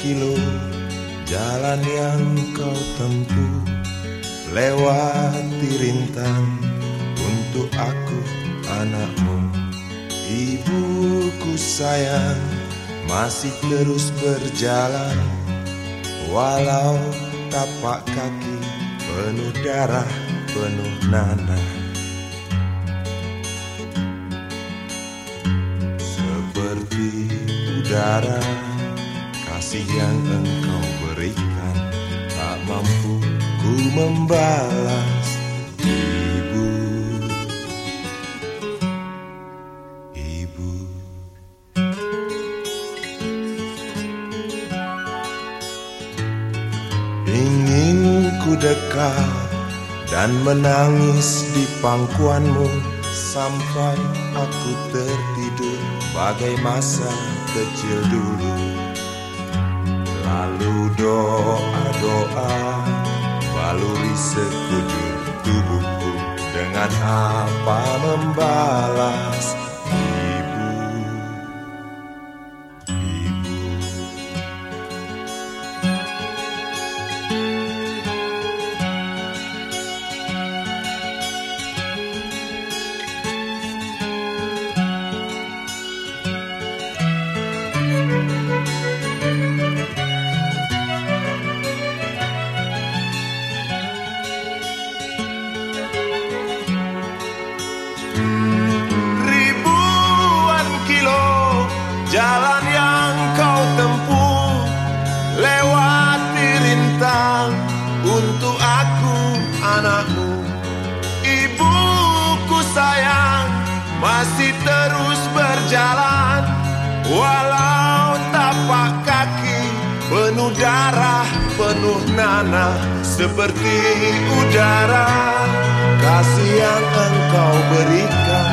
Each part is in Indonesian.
kilo jalan yang kau tempuh Lewati rintang untuk aku anakmu. Ibuku sayang masih terus berjalan. Walau tapak kaki penuh darah penuh nanah. Seperti udara kasih yang engkau berikan Tak mampu ku membalas Ibu. Ibu. Ingin ku dekat dan menangis di pangkuanmu Sampai aku tertidur bagai masa kecil dulu. Lalu doa-doa baluri sekujur tubuhku. Dengan apa membalas Ribuan kilo jalan yang kau tempuh Lewati rintang untuk aku anakmu Ibuku sayang masih terus berjalan Walau tapak kaki penuh darah penuh nanah seperti udara kasih yang engkau berikan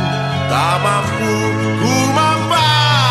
tak mampu ku membalas.